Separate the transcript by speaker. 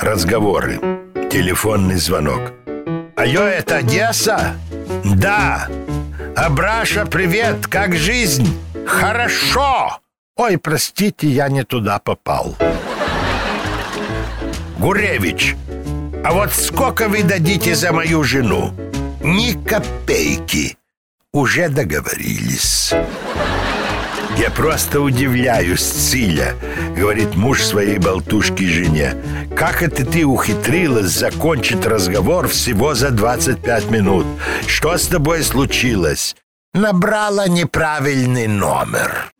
Speaker 1: Разговоры. Телефонный звонок. Алло, это Одесса? Да. Абраша, привет, как жизнь? Хорошо. Ой, простите, я не туда попал. Гуревич, а вот сколько вы дадите за мою жену? Ни копейки. Уже договорились. Я просто удивляюсь, Циля, говорит муж своей болтушки жене. Как это ты ухитрилась закончить разговор всего за 25 минут? Что с тобой случилось? Набрала неправильный номер.